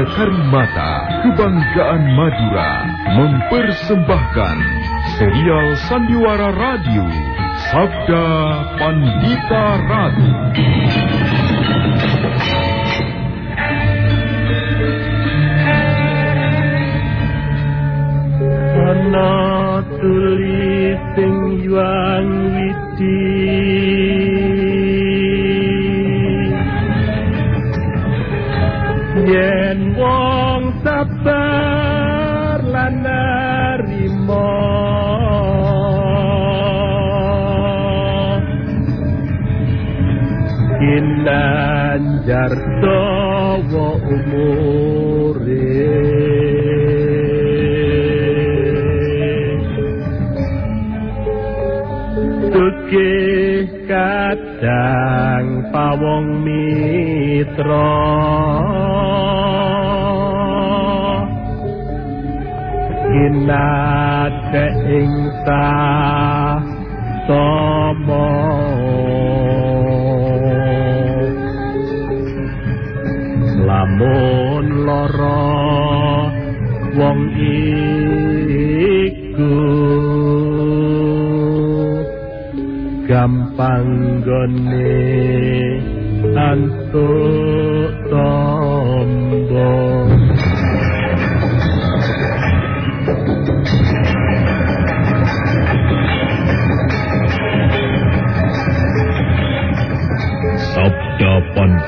Marga Karimata, Kebanggaan Madura, mempersembahkan serial Sandiwara Radio, Sabda Pandita Ratu. Ana sing widi Yen wong sabar lan narima Kinanjar dawa umure. Tukih kadang pawong mitra nate ing sa somo. Lamun lara wong iku gampang gone antuk tombong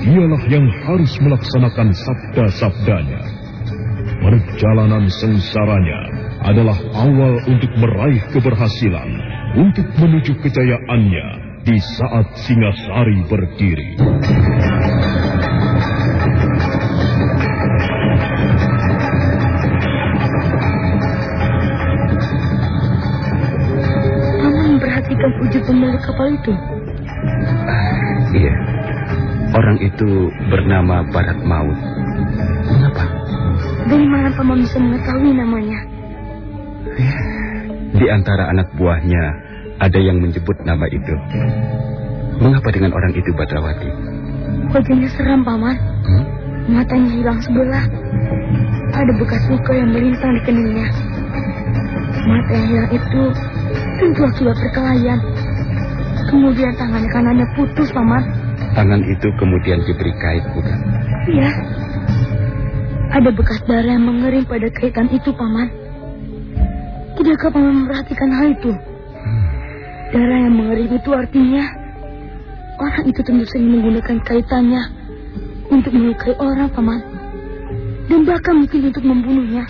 dialah yang harus melaksanakan sabda-sabdanya. Perjalanan sengsaranya adalah awal untuk meraih keberhasilan, untuk menuju kejayaannya di saat Singasari berdiri. Paman memperhatikan wujud pemilik kapal itu. Iya. Orang itu bernama Barat Maut. Mengapa? Dari mana paman bisa mengetahui namanya? Di antara anak buahnya ada yang menyebut nama itu. Mengapa dengan orang itu Badrawati? Wajahnya seram paman. Hmm? Matanya hilang sebelah. Ada bekas luka yang melintang di keningnya. Mata yang hilang itu tentu akibat perkelahian. Kemudian tangannya kanannya putus, paman. Tangan itu kemudian diberi kait, bukan? Iya. Ada bekas darah yang mengering pada kaitan itu, paman. Tidakkah paman memperhatikan hal itu? Darah yang mengering itu artinya orang itu tentu saja menggunakan kaitannya untuk melukai orang, paman. Dan bahkan mungkin untuk membunuhnya.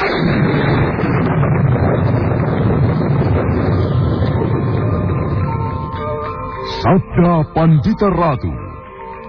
Sabda Pandita Ratu.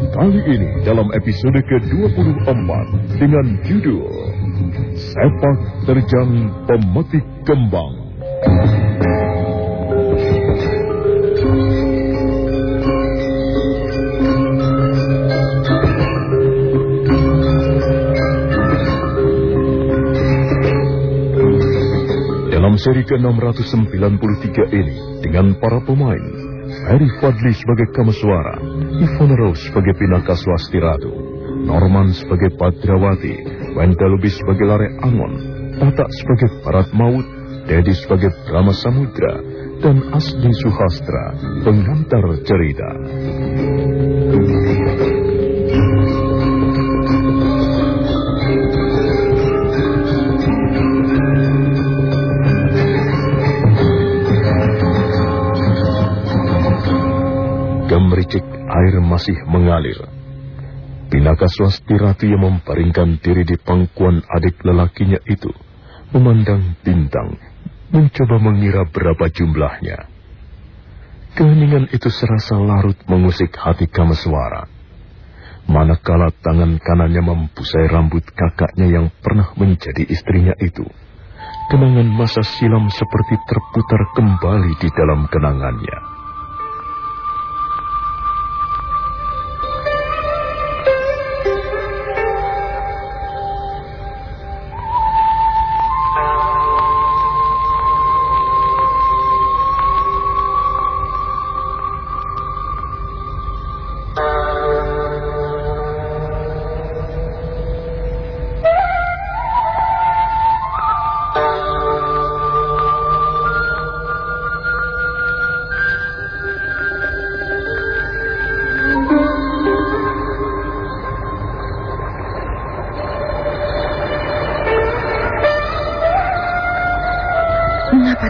Kali ini dalam episode ke-24 dengan judul Sepak Terjang Pemetik Kembang. Dalam seri ke-693 ini dengan para pemain Ferry Fadli sebagai Kameswara, Ivone Rose sebagai Pinaka Swasti Ratu, Norman sebagai Padrawati, Wenda Lubis sebagai Lare Angon, Tata sebagai Barat Maut, Dedi sebagai Brahma Samudra, dan Asli Suhastra, pengantar cerita. Masih mengalir. Pinaka swasti ratu yang membaringkan diri di pangkuan adik lelakinya itu, memandang bintang, mencoba mengira berapa jumlahnya. Keheningan itu serasa larut mengusik hati Kameswara. Manakala tangan kanannya mempusai rambut kakaknya yang pernah menjadi istrinya itu. Kenangan masa silam seperti terputar kembali di dalam kenangannya.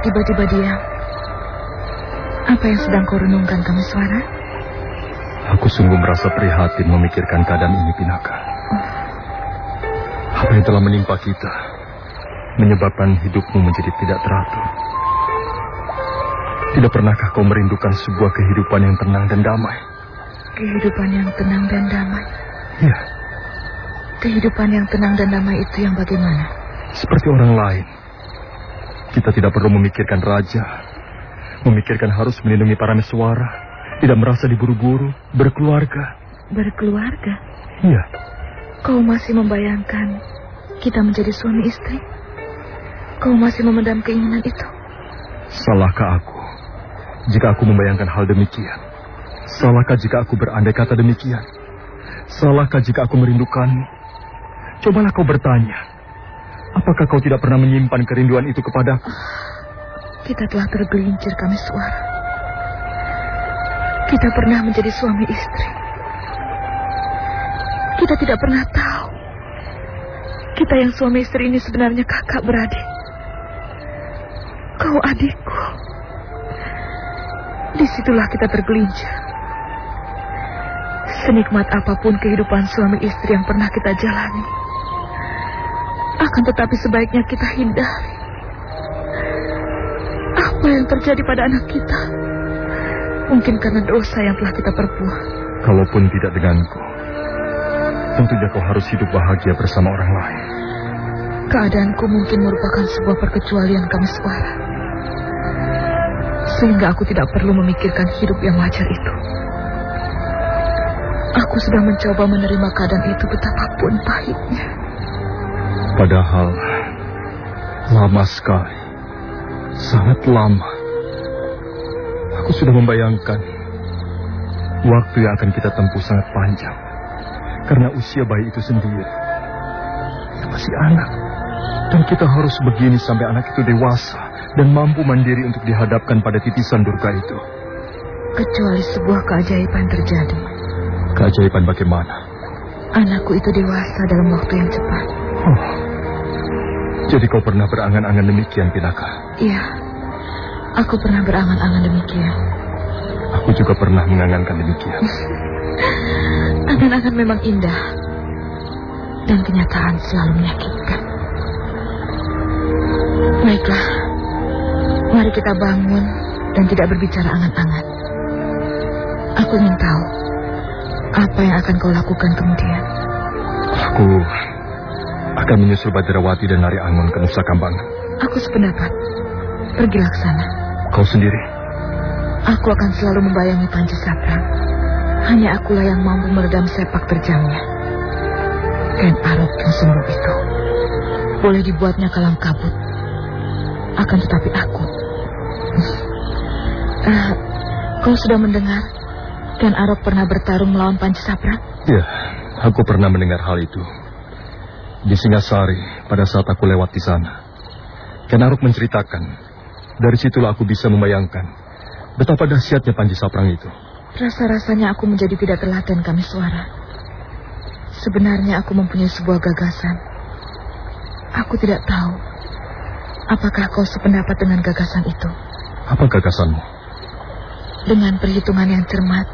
Tiba-tiba diam. Apa yang sedang kau renungkan, kami suara? Aku sungguh merasa prihatin memikirkan keadaan ini, Pinaka. Oh. Apa yang telah menimpa kita menyebabkan hidupmu menjadi tidak teratur. Tidak pernahkah kau merindukan sebuah kehidupan yang tenang dan damai? Kehidupan yang tenang dan damai? Ya. Kehidupan yang tenang dan damai itu yang bagaimana? Seperti orang lain kita tidak perlu memikirkan raja, memikirkan harus melindungi para meswara, tidak merasa diburu-buru, berkeluarga. Berkeluarga? Iya. Kau masih membayangkan kita menjadi suami istri? Kau masih memendam keinginan itu? Salahkah aku jika aku membayangkan hal demikian? Salahkah jika aku berandai kata demikian? Salahkah jika aku merindukanmu? Cobalah kau bertanya. Apakah kau tidak pernah menyimpan kerinduan itu kepadaku? Kita telah tergelincir kami suara. Kita pernah menjadi suami istri. Kita tidak pernah tahu. Kita yang suami istri ini sebenarnya kakak beradik. Kau adikku. Di situlah kita tergelincir. Senikmat apa pun kehidupan suami istri yang pernah kita jalani akan tetapi sebaiknya kita hindari. Apa yang terjadi pada anak kita? Mungkin karena dosa yang telah kita perbuat. Kalaupun tidak denganku, tentunya kau harus hidup bahagia bersama orang lain. Keadaanku mungkin merupakan sebuah perkecualian kami suara. Sehingga aku tidak perlu memikirkan hidup yang wajar itu. Aku sudah mencoba menerima keadaan itu betapapun pahitnya. Padahal lama sekali. Sangat lama. Aku sudah membayangkan waktu yang akan kita tempuh sangat panjang. Karena usia bayi itu sendiri. Itu masih anak. Dan kita harus begini sampai anak itu dewasa dan mampu mandiri untuk dihadapkan pada titisan durga itu. Kecuali sebuah keajaiban terjadi. Keajaiban bagaimana? Anakku itu dewasa dalam waktu yang cepat. Oh. Jadi kau pernah berangan-angan demikian, Pinaka? Iya. Aku pernah berangan-angan demikian. Aku juga pernah mengangankan demikian. Angan-angan memang indah. Dan kenyataan selalu menyakitkan. Baiklah. Mari kita bangun dan tidak berbicara angan-angan. Aku ingin tahu apa yang akan kau lakukan kemudian. Aku akan menyusul Badrawati dan Nari Angon ke Nusa Kambangan. Aku sependapat. Pergilah ke sana. Kau sendiri? Aku akan selalu membayangi Panji Saprang. Hanya akulah yang mampu meredam sepak terjangnya. Ken Arok yang sembuh itu boleh dibuatnya kalang kabut. Akan tetapi aku... Uh, kau sudah mendengar Ken Arok pernah bertarung melawan Panji? Ya, aku pernah mendengar hal itu. Di Singasari, pada saat aku lewat di sana. Kenaruk menceritakan, dari situlah aku bisa membayangkan betapa dahsyatnya Panji Saprang itu. Rasa-rasanya aku menjadi tidak telaten kami suara. Sebenarnya aku mempunyai sebuah gagasan. Aku tidak tahu apakah kau sependapat dengan gagasan itu. Apa gagasanmu? Dengan perhitungan yang cermat,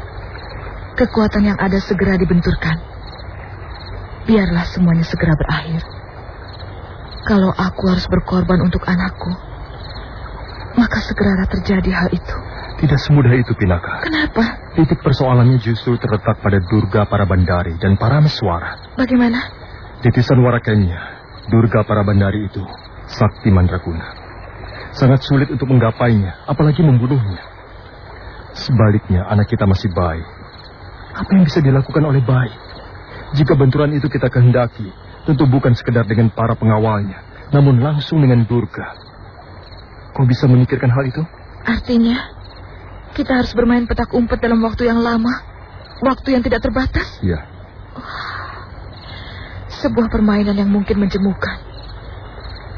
kekuatan yang ada segera dibenturkan. Biarlah semuanya segera berakhir. Kalau aku harus berkorban untuk anakku, maka segera terjadi hal itu. Tidak semudah itu, Pinaka. Kenapa? Titik persoalannya justru terletak pada Durga para bandari dan para meswara. Bagaimana? Titisan warakanya, Durga para bandari itu, sakti mandraguna. Sangat sulit untuk menggapainya, apalagi membunuhnya. Sebaliknya, anak kita masih baik. Apa yang bisa dilakukan oleh bayi? Jika benturan itu kita kehendaki, tentu bukan sekedar dengan para pengawalnya, namun langsung dengan Durga. Kau bisa memikirkan hal itu? Artinya, kita harus bermain petak umpet dalam waktu yang lama. Waktu yang tidak terbatas. Iya. Sebuah permainan yang mungkin menjemukan.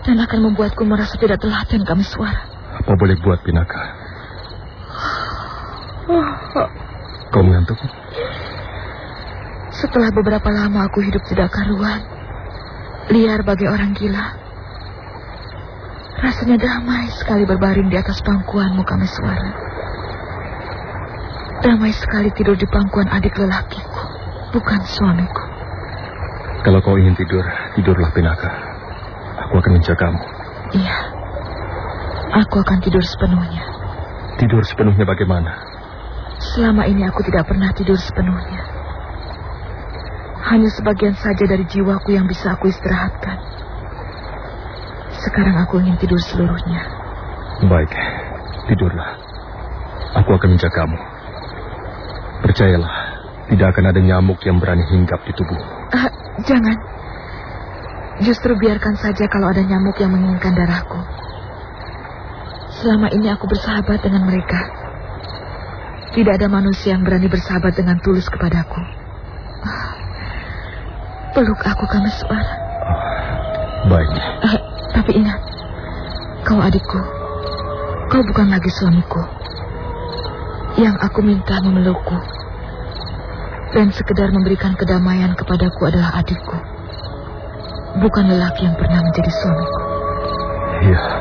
Dan akan membuatku merasa tidak telaten kami suara. Apa boleh buat, Pinaka? Kau mengantuk? Setelah beberapa lama aku hidup tidak karuan. Liar bagai orang gila. Rasanya damai sekali berbaring di atas pangkuanmu kami suara. Damai sekali tidur di pangkuan adik lelakiku, bukan suamiku. Kalau kau ingin tidur, tidurlah Pinaka. Aku akan menjagamu. Iya, aku akan tidur sepenuhnya. Tidur sepenuhnya bagaimana? Selama ini aku tidak pernah tidur sepenuhnya. Hanya sebagian saja dari jiwaku yang bisa aku istirahatkan. Sekarang aku ingin tidur seluruhnya. Baik, tidurlah. Aku akan menjagamu. Percayalah, tidak akan ada nyamuk yang berani hinggap di tubuhmu. Ah, jangan. Justru biarkan saja kalau ada nyamuk yang menginginkan darahku. Selama ini aku bersahabat dengan mereka. Tidak ada manusia yang berani bersahabat dengan tulus kepadaku. Peluk aku kami suara. Baik, Ah, tapi ingat, kau adikku. Kau bukan lagi suamiku. Yang aku minta memelukku. Dan sekedar memberikan kedamaian kepadaku adalah adikku. Bukan lelaki yang pernah menjadi suamiku. iya.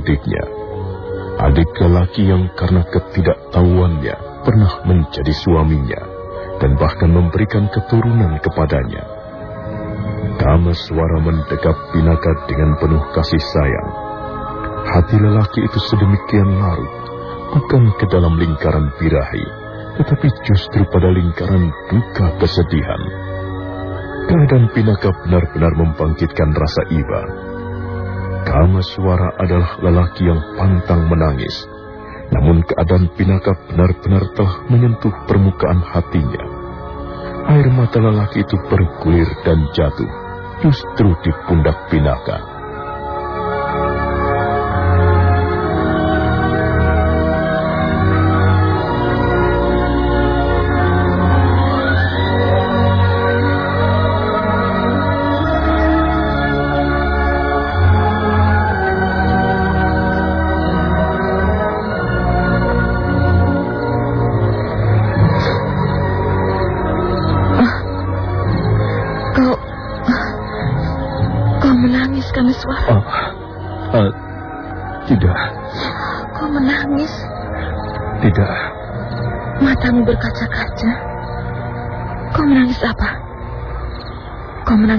Adiknya. Adik lelaki yang karena ketidaktahuannya pernah menjadi suaminya dan bahkan memberikan keturunan kepadanya. Kama suara mendekap Pinaka dengan penuh kasih sayang. Hati lelaki itu sedemikian larut, bukan ke dalam lingkaran birahi, tetapi justru pada lingkaran duka kesedihan. Keadaan Pinaka benar-benar membangkitkan rasa iba. Kama suara adalah lelaki yang pantang menangis. Namun keadaan Pinaka benar-benar telah menyentuh permukaan hatinya. Air mata lelaki itu bergulir dan jatuh justru di pundak Pinaka.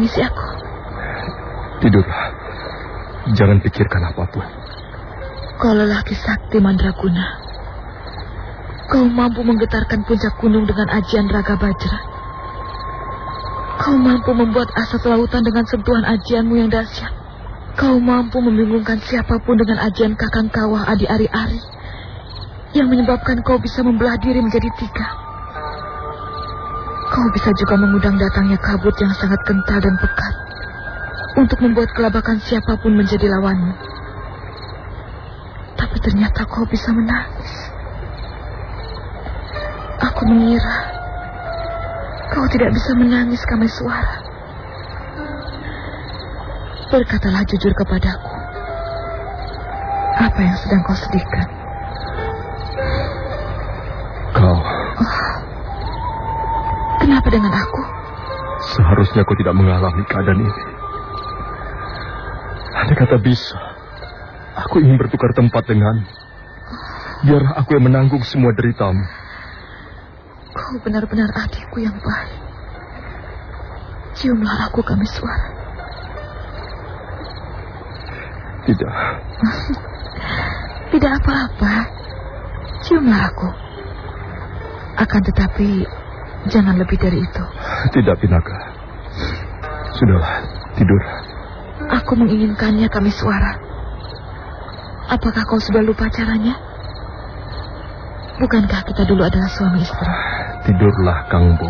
Menangisi aku. Tidurlah. Jangan pikirkan apa pun. Kau lelaki sakti mandraguna. Kau mampu menggetarkan puncak gunung dengan ajian raga bajra. Kau mampu membuat asap lautan dengan sentuhan ajianmu yang dahsyat. Kau mampu membingungkan siapa pun dengan ajian kakang kawah adi ari-ari. Yang menyebabkan kau bisa membelah diri menjadi tiga. Kau bisa juga mengundang datangnya kabut yang sangat kental dan pekat untuk membuat kelabakan siapa pun menjadi lawanmu. Tapi ternyata kau bisa menangis. Aku mengira kau tidak bisa menangis kami suara. Berkatalah jujur kepadaku. Apa yang sedang kau sedihkan? Dengan aku? seharusnya kau tidak mengalami keadaan ini. Andai kata bisa, aku ingin bertukar tempat dengan. Biarlah aku yang menanggung semua deritamu. Kau benar-benar adikku yang baik. Ciumlah aku kami suara. Tidak, Tidak apa-apa. Ciumlah aku. Akan tetapi jangan lebih dari itu. tidak Pinaka. Sudahlah, tidur. Aku menginginkannya kami suara. Apakah kau sudah lupa caranya? Bukankah kita dulu adalah suami istri? Tidurlah, Kang Bo.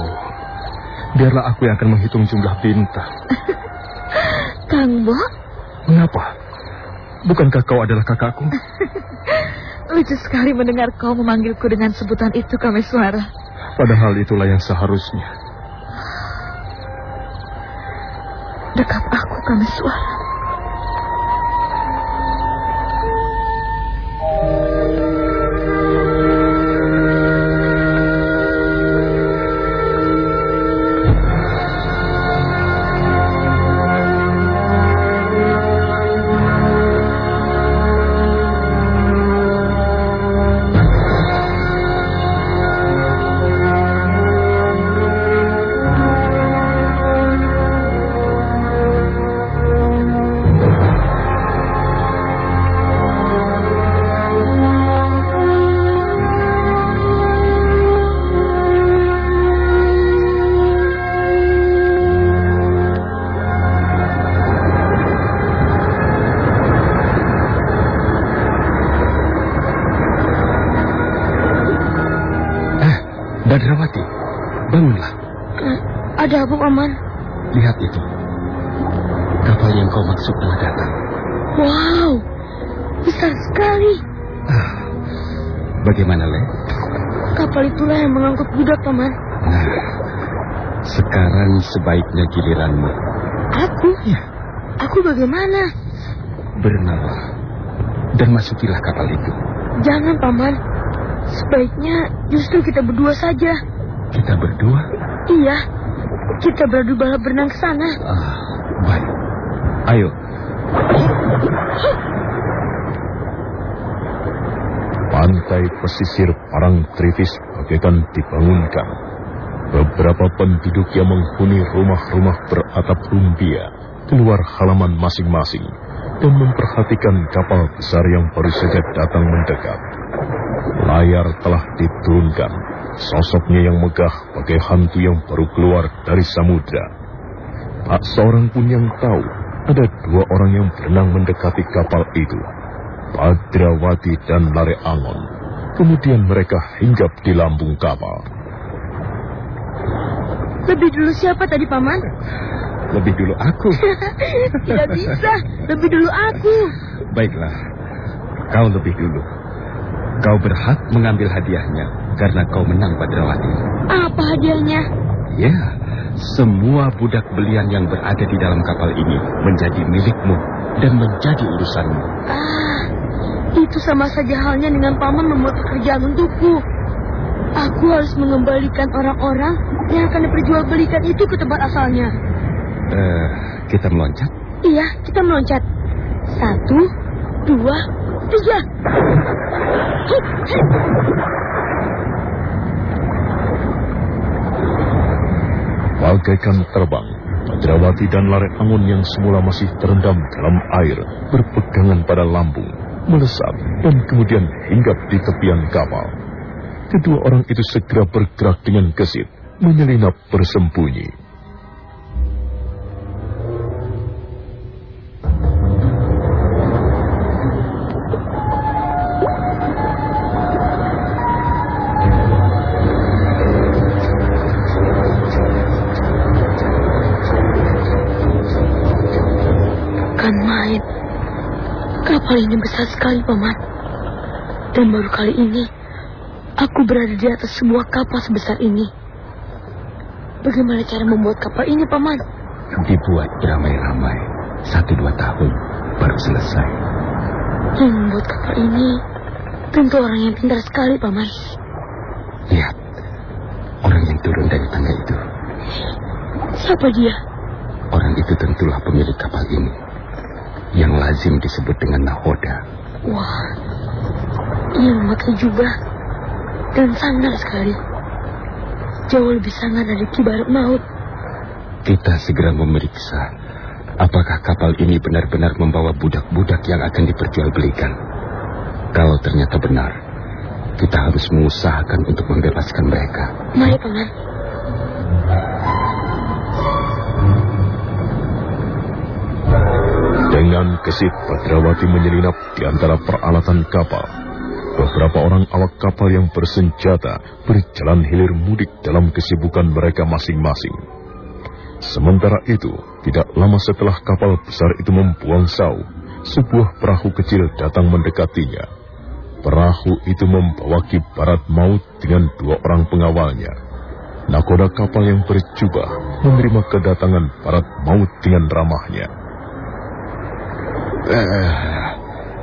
Biarlah aku yang akan menghitung jumlah bintang. Kang Bo, Mengapa? Bukankah kau adalah kakakku? lucu sekali mendengar kau memanggilku dengan sebutan itu kami suara. Padahal itulah yang seharusnya. Dekat aku kami sebaiknya giliranmu. Aku? Ya. Aku bagaimana? Bernalah. Dan masukilah kapal itu. Jangan, Paman. Sebaiknya justru kita berdua saja. Kita berdua. Iya, kita beradu balap berenang ke sana. Ah, baik. Ayo. Pantai pesisir Parangtritis bagaikan dibangunkan. Beberapa penduduk yang menghuni rumah-rumah beratap rumbia keluar halaman masing-masing dan memperhatikan kapal besar yang baru saja datang mendekat. Layar telah diturunkan, sosoknya yang megah bagai hantu yang baru keluar dari samudra. Tak seorang pun yang tahu ada dua orang yang berenang mendekati kapal itu. Padrawati dan Lare Angon. Kemudian mereka hinggap di lambung kapal. Lebih dulu siapa tadi, Paman? Lebih dulu aku. Tidak bisa, lebih dulu aku. Baiklah. Kau lebih dulu. Kau berhak mengambil hadiahnya karena kau menang Badrawati. Apa hadiahnya? Ya, semua budak belian yang berada di dalam kapal ini menjadi milikmu dan menjadi urusanmu. Ah, itu sama saja halnya dengan Paman membuat pekerjaan untukku. Aku harus mengembalikan orang-orang yang akan diperjualbelikan itu ke tempat asalnya. Eh, kita meloncat. Iya, kita meloncat. Satu, dua, tiga. Hip. Bagaikan terbang, Padrawati dan Lare Angon yang semula masih terendam dalam air berpegangan pada lambung, melesat dan kemudian hinggap di tepian kapal. Kedua orang itu segera bergerak dengan gesit, menyelinap bersembunyi. Kapal ini besar sekali, Paman. Dan baru kali ini berada di atas sebuah kapal sebesar ini. Bagaimana cara membuat kapal ini, Paman? Dibuat beramai-ramai. Satu dua tahun baru selesai. Yang membuat kapal ini tentu orang yang pintar sekali, Paman. Lihat, orang yang turun dari tangga itu. Siapa dia? Orang itu tentulah pemilik kapal ini. Yang lazim disebut dengan nahoda. Wah, ia memakai jubah dan sandal sekali. Jauh lebih sangat dari kibarat maut. Kita segera memeriksa apakah kapal ini benar-benar membawa budak-budak yang akan diperjualbelikan. Kalau ternyata benar, kita harus mengusahakan untuk membebaskan mereka. Mari, Paman. Dengan gesit Badrawati menyelinap di antara peralatan kapal. Beberapa orang awak kapal yang bersenjata berjalan hilir mudik dalam kesibukan mereka masing-masing. Sementara itu, tidak lama setelah kapal besar itu membuang sau, sebuah perahu kecil datang mendekatinya. Perahu itu membawa kibarat maut dengan dua orang pengawalnya. Nakoda kapal yang berjubah menerima kedatangan barat maut dengan ramahnya. Eh,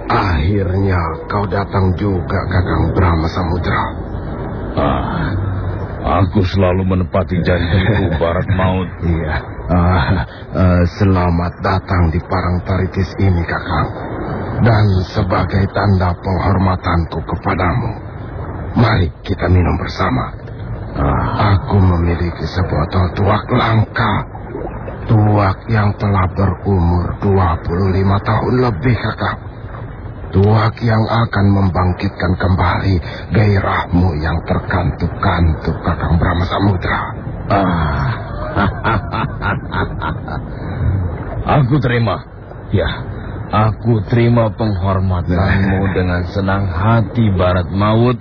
akhirnya kau datang juga, Kakang Brahma Samudra. Ah, aku selalu menepati janjiku, Barat Maut. Iya. Ah, eh, selamat datang di Parang Taritis ini, Kakang. Dan sebagai tanda penghormatanku kepadamu, mari kita minum bersama. Ah, Aku memiliki sebotol tuak langka. Tuak yang telah berumur 25 tahun lebih, kakak. Tuak yang akan membangkitkan kembali gairahmu yang terkantuk-kantuk, Kakang Brahma Samudra. ah. aku terima. Ya, aku terima penghormatanmu dengan senang hati, Barat Maut.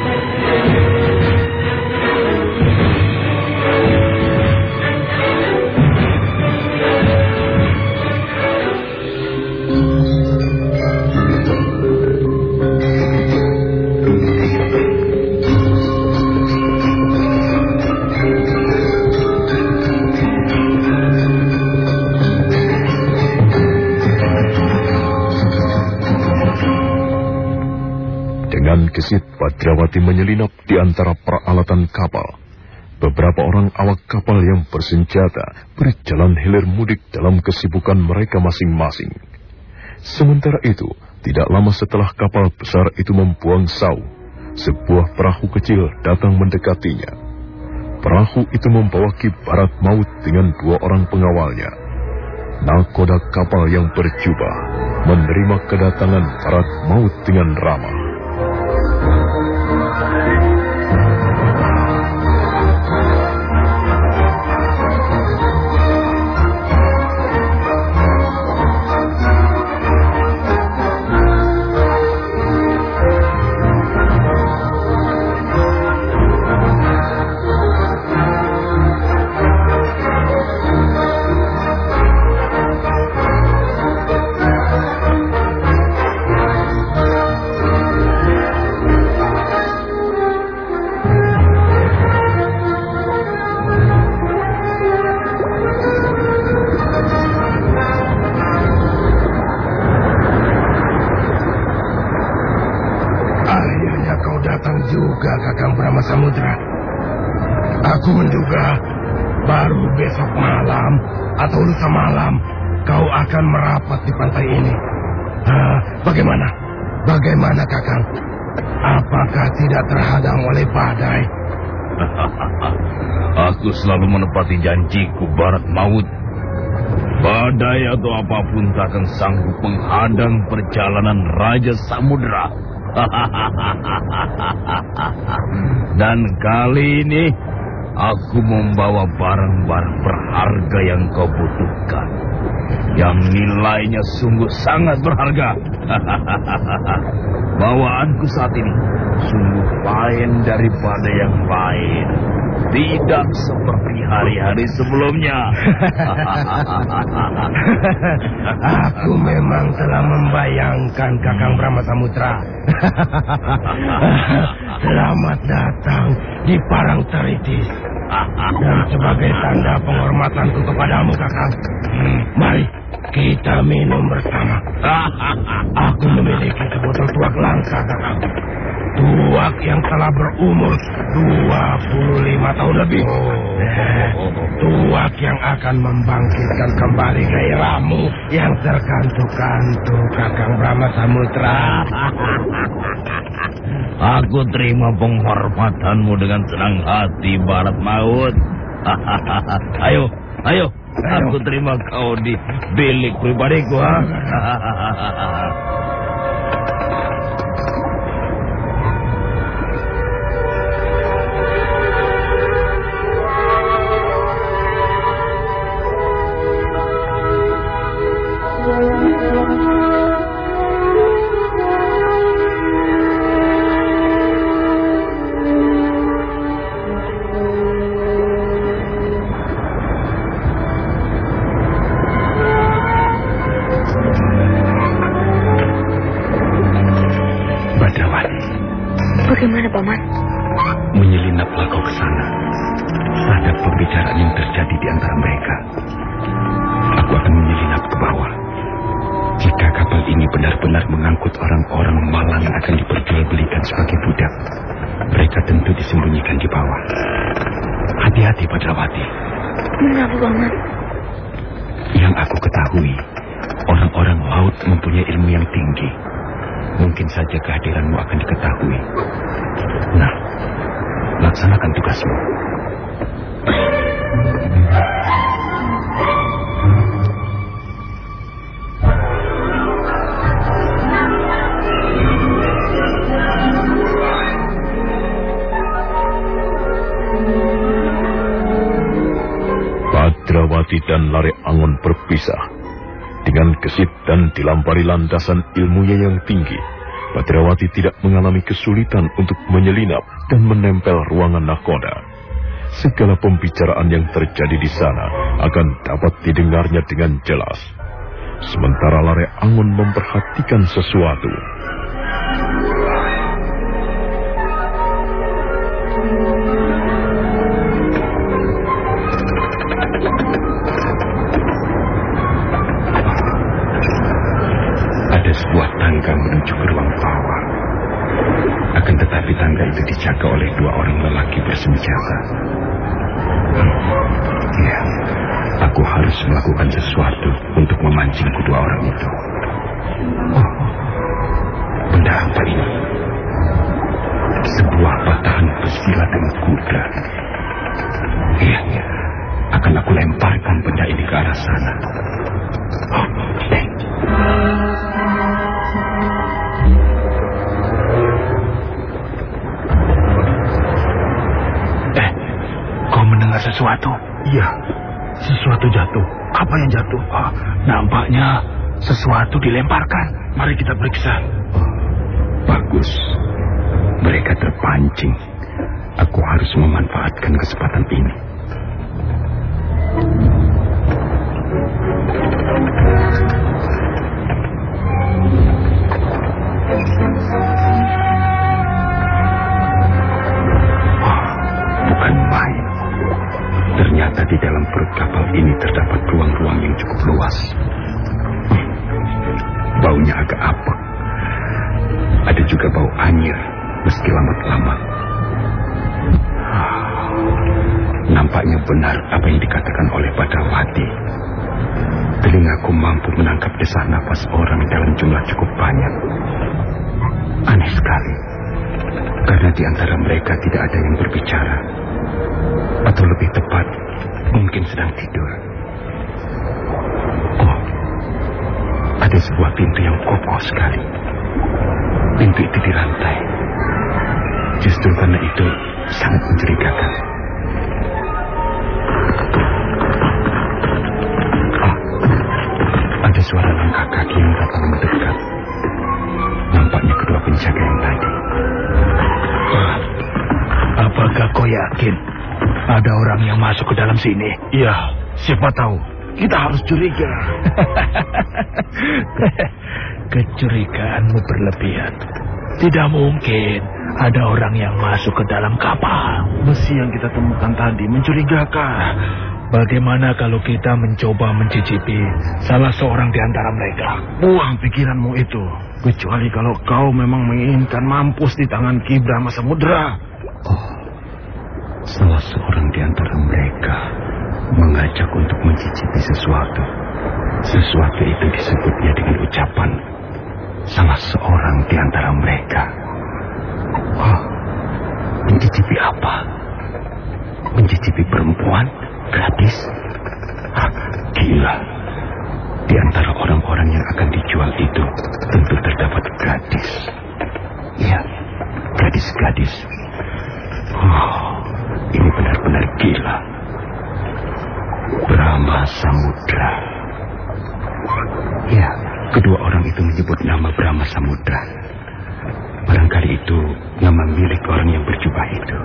Badrawati menyelinap di antara peralatan kapal. Beberapa orang awak kapal yang bersenjata berjalan hilir mudik dalam kesibukan mereka masing-masing. Sementara itu, tidak lama setelah kapal besar itu membuang sau, sebuah perahu kecil datang mendekatinya. Perahu itu membawa kibarat maut dengan dua orang pengawalnya. Nakoda kapal yang berjubah menerima kedatangan barat maut dengan ramah. Akan merapat di pantai ini. Ah, bagaimana? Bagaimana, Kakang? Apakah tidak terhadang oleh badai? Aku selalu menepati janjiku, Barat Maut. Badai atau apa pun tak akan sanggup menghadang perjalanan Raja Samudra. Dan kali ini aku membawa barang-barang berharga yang kau butuhkan. Yang nilainya sungguh sangat berharga. Bawaanku saat ini sungguh lain daripada yang lain. Tidak seperti hari-hari sebelumnya. Aku memang telah membayangkan Kakang Brahma Samudra. Selamat datang di Parang Taritis. Dan sebagai tanda penghormatanku kepadamu, Kakang. Mari kita minum bersama. Aku memiliki sebotol tuak langka, Kakang. Tuak yang telah berumur 25 tahun lebih. Tuak yang akan membangkitkan kembali gairahmu yang terkantuk-kantuk, Kakang Brahma Samutra. Aku terima penghormatanmu dengan senang hati, Barat Maut. ayo, ayo, aku terima kau di bilik pribadiku. Ha? Badrawati dan Lare Angon berpisah. Dengan gesit dan dilampari landasan ilmunya yang tinggi, Badrawati tidak mengalami kesulitan untuk menyelinap dan menempel ruangan nakoda. Segala pembicaraan yang terjadi di sana akan dapat didengarnya dengan jelas. Sementara Lare Angon memperhatikan sesuatu. Memancing kedua orang itu. Oh, benda apa ini? Sebuah patahan bersilat dengan kuda. Ya, akan aku lemparkan benda ini ke arah sana. Oh, eh, Eh, kau mendengar sesuatu? Iya, sesuatu jatuh. Apa yang jatuh? Ah, nampaknya sesuatu dilemparkan. Mari kita periksa. Bagus. Mereka terpancing. Aku harus memanfaatkan kesempatan ini. Ternyata di dalam perut kapal ini terdapat ruang-ruang yang cukup luas. Baunya agak apek. Ada juga bau anyir, meski lambat-lambat. Nampaknya benar apa yang dikatakan oleh Badawati. Telingaku mampu menangkap desah nafas orang dalam jumlah cukup banyak. Aneh sekali. Karena di antara mereka tidak ada yang berbicara. Atau lebih tepat, mungkin sedang tidur. Oh, ada sebuah pintu yang kokoh sekali. Pintu itu dirantai. Justru karena itu sangat mencurigakan. Ah, ada suara langkah kaki yang datang mendekat. Nampaknya kedua penjaga yang tadi. Ah, apakah kau yakin ada orang yang masuk ke dalam sini? Iya, siapa tahu. Kita harus curiga. Kecurigaanmu berlebihan. Tidak mungkin ada orang yang masuk ke dalam kapal. Besi yang kita temukan tadi mencurigakan. Bagaimana kalau kita mencoba mencicipi salah seorang di antara mereka? Buang pikiranmu itu. Kecuali kalau kau memang menginginkan mampus di tangan Kibrama Samudra. Oh, salah seorang di antara mereka mengajak untuk mencicipi sesuatu. Sesuatu itu disebutnya dengan ucapan salah seorang di antara mereka. Oh, mencicipi apa? Mencicipi perempuan? Gratis? Ah, gila. Di antara orang-orang yang akan dijual itu tentu terdapat gadis. Iya, gadis-gadis. Oh, benar-benar gila. Brahma Samudra. Ya, kedua orang itu menyebut nama Brahma Samudra. Barangkali itu nama milik orang yang berjubah itu.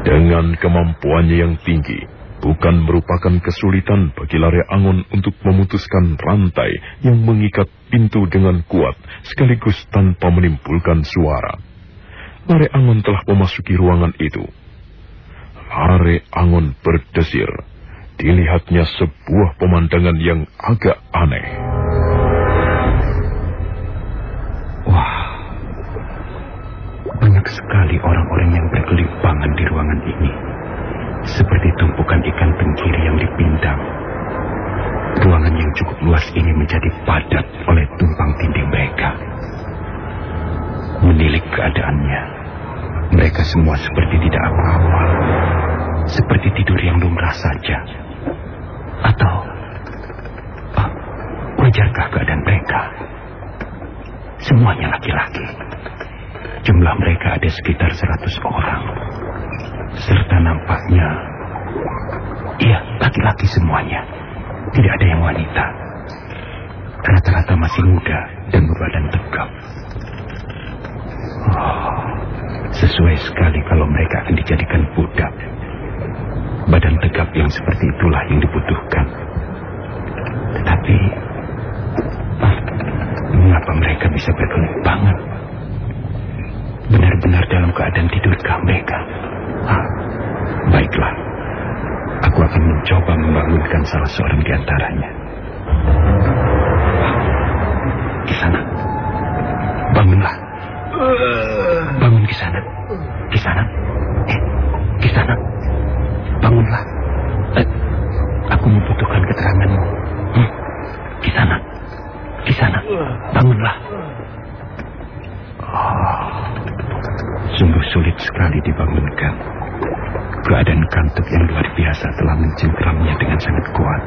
Dengan kemampuannya yang tinggi, bukan merupakan kesulitan bagi Lare Angon untuk memutuskan rantai yang mengikat pintu dengan kuat sekaligus tanpa menimbulkan suara. Lare Angon telah memasuki ruangan itu. Lare Angon berdesir. Dilihatnya sebuah pemandangan yang agak aneh. Wah, banyak sekali orang-orang yang bergelimpangan di ruangan ini. Seperti tumpukan ikan tenggiri yang dipindang. Ruangan yang cukup luas ini menjadi padat oleh tumpang tindih mereka. Menilik keadaannya, mereka semua seperti tidak apa-apa. Seperti tidur yang lumrah saja. Atau, ah, wajarkah keadaan mereka? Semuanya laki-laki. Jumlah mereka ada sekitar 100 orang. Serta nampaknya, iya, laki-laki semuanya. Tidak ada yang wanita. Rata-rata masih muda dan berbadan tegap. Oh, sesuai sekali kalau mereka akan dijadikan budak. Badan tegap yang seperti itulah yang dibutuhkan. Tetapi, ah, mengapa mereka bisa berkelimpangan? Benar-benar dalam keadaan tidurkah mereka? Ah, baiklah. Aku akan mencoba membangunkan salah seorang di antaranya. Di sana. Bangunlah. Sana. Di sana. Eh, di sana. Bangunlah. Eh, aku membutuhkan keteranganmu. Hmm, di sana. Di sana. Bangunlah. Oh, sungguh sulit sekali dibangunkan. Keadaan kantuk yang luar biasa telah mencengkramnya dengan sangat kuat.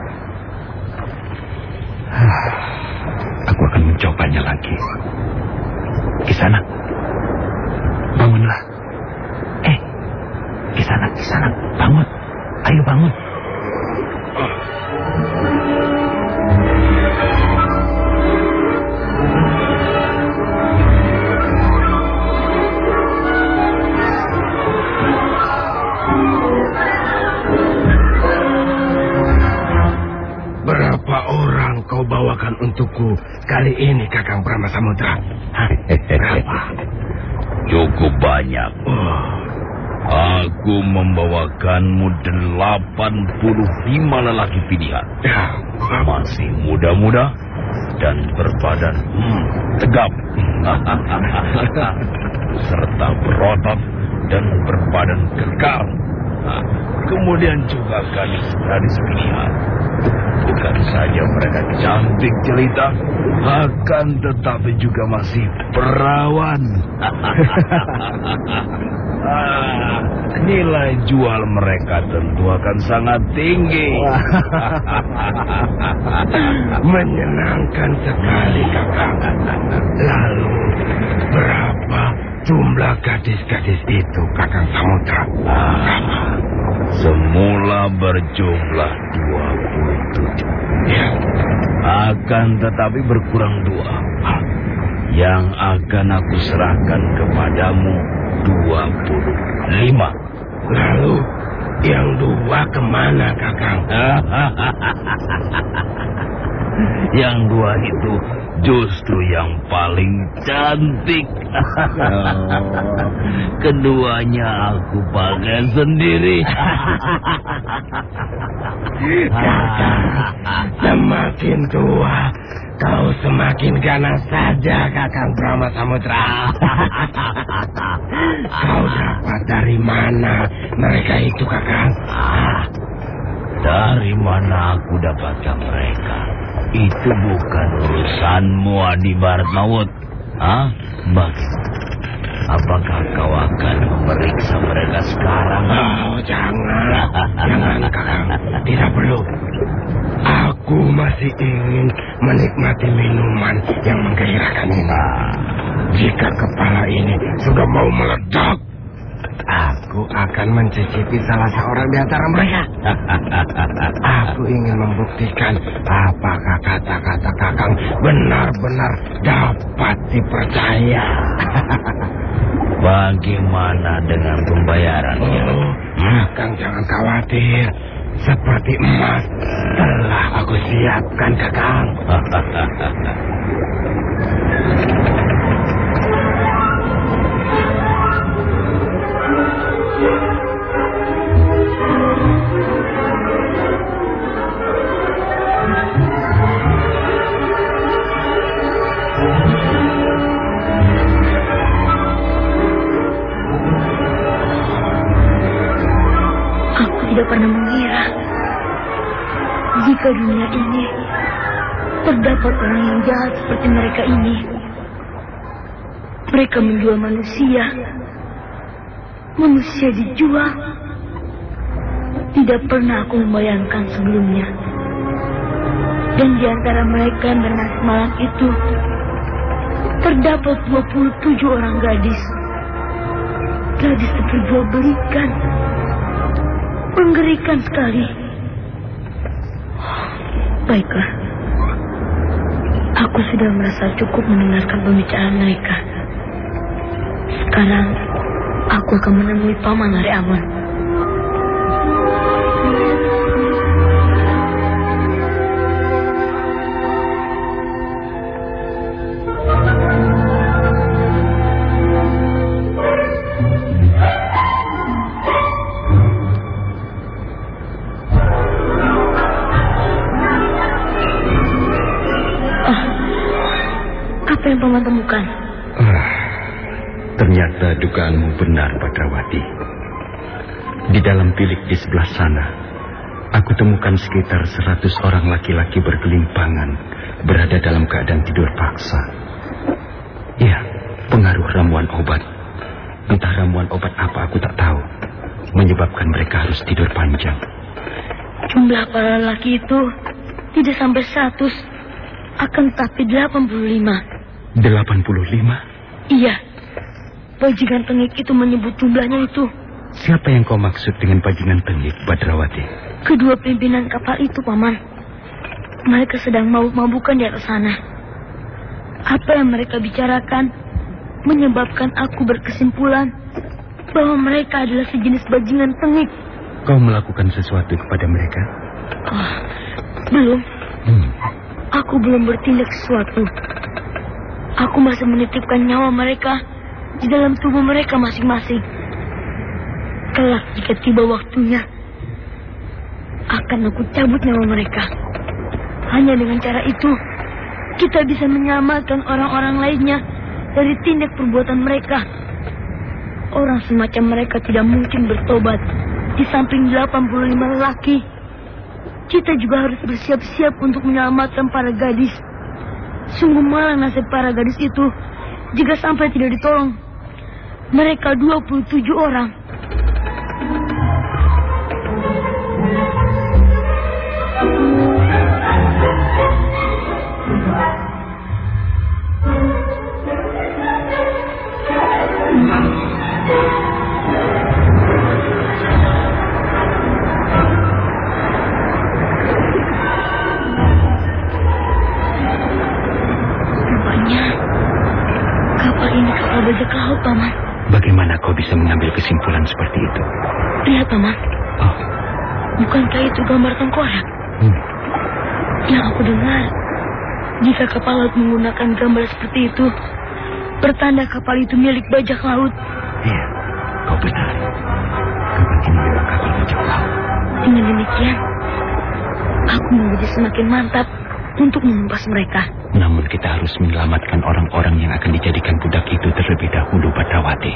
Ah, Aku akan mencobanya lagi. Di sana. Bangunlah. Di sana, di sana. Bangun. Ayo bangun. Berapa orang kau bawakan untukku kali ini, Kakang Brahma Samudra? Berapa? Cukup banyak. Aku membawakanmu 85 lelaki pilihan. ya, Masih muda-muda dan berbadan hmm, tegap. Serta berotot dan berbadan kekar. Kemudian juga gadis-gadis pilihan. Bukan saja mereka cantik jelita, akan tetapi juga masih perawan. Ah, nilai jual mereka tentu akan sangat tinggi. Menyenangkan sekali kakak. Lalu berapa jumlah gadis-gadis itu kakak Samudra? Ah, semula berjumlah 27. Ya, Akan tetapi berkurang dua. Yang akan aku serahkan kepadamu 25. Yang dua ke mana kakak? Yang dua itu justru yang paling cantik. Keduanya aku pakai sendiri. Semakin tua, kau semakin ganas saja kakak Brahma Samudra. kau dapat dari mana mereka itu kakak? Dari mana aku dapatkan mereka? Itu bukan urusanmu, Adi Barat Maut. Hah? Bagaimana? Apakah kau akan memeriksa mereka sekarang? Oh, jangan. Jangan, Kakang. Tidak perlu. Aku masih ingin menikmati minuman yang menggairahkan ini. Jika kepala ini sudah mau meledak, aku akan mencicipi salah seorang di antara mereka. Aku ingin membuktikan apakah kata-kata Kakang benar-benar dapat dipercaya. Bagaimana dengan pembayarannya? Oh, Kakang jangan khawatir. Seperti emas telah aku siapkan, Kakang. Aku tidak pernah jika dunia ini terdapat orang yang jahat seperti mereka ini. Mereka menjual manusia. Manusia dijual. Tidak pernah aku membayangkan sebelumnya. Dan di antara mereka yang bernasib malam itu terdapat 27 orang gadis. Gadis diperjual belikan. Mengerikan sekali. Baiklah. Aku sudah merasa cukup mendengarkan pembicaraan mereka. Sekarang aku akan menemui Paman Hari Aman. Dugaanmu benar, Badrawati. Di dalam bilik di sebelah sana, aku temukan sekitar seratus orang laki-laki bergelimpangan berada dalam keadaan tidur paksa. Ya, pengaruh ramuan obat. Entah ramuan obat apa aku tak tahu. Menyebabkan mereka harus tidur panjang. Jumlah para lelaki itu tidak sampai 100, akan tapi 85. 85? Iya, bajingan tengik itu menyebut jumlahnya itu. Siapa yang kau maksud dengan bajingan tengik, Badrawati? Kedua pimpinan kapal itu, Paman. Mereka sedang mabuk-mabukan di atas sana. Apa yang mereka bicarakan menyebabkan aku berkesimpulan bahwa mereka adalah sejenis bajingan tengik. Kau melakukan sesuatu kepada mereka? Oh, belum, Hmm. aku belum bertindak sesuatu. Aku masih menitipkan nyawa mereka di dalam tubuh mereka masing-masing. Kelak jika tiba waktunya, akan aku cabut nyawa mereka. Hanya dengan cara itu, kita bisa menyelamatkan orang-orang lainnya dari tindak perbuatan mereka. Orang semacam mereka tidak mungkin bertobat di samping 85 lelaki. kita juga harus bersiap-siap untuk menyelamatkan para gadis. Sungguh malang nasib para gadis itu jika sampai tidak ditolong. Mereka 27 orang. Rupanya kapal ini kapal bajak laut, Paman. Bagaimana kau bisa mengambil kesimpulan seperti itu? Lihat, Paman. Oh, Bukankah itu gambar tengkorak? hmm. Yang aku dengar, jika kapal laut menggunakan gambar seperti itu, pertanda kapal itu milik bajak laut. iya, kau benar. Kapal ini memang kapal bajak laut. Dengan demikian, aku menjadi semakin mantap untuk menumpas mereka. Namun kita harus menyelamatkan orang-orang yang akan dijadikan budak itu terlebih dahulu, Badrawati.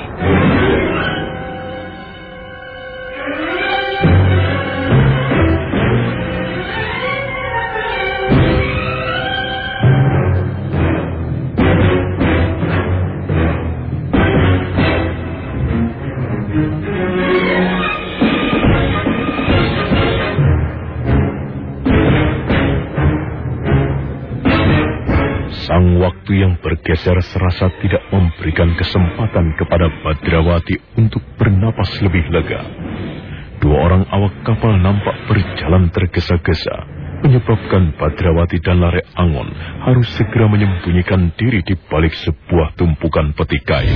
Bergeser serasa tidak memberikan kesempatan kepada Badrawati untuk bernapas lebih lega. Dua orang awak kapal nampak berjalan tergesa-gesa, menyebabkan Badrawati dan Lare Angon harus segera menyembunyikan diri di balik sebuah tumpukan peti kayu.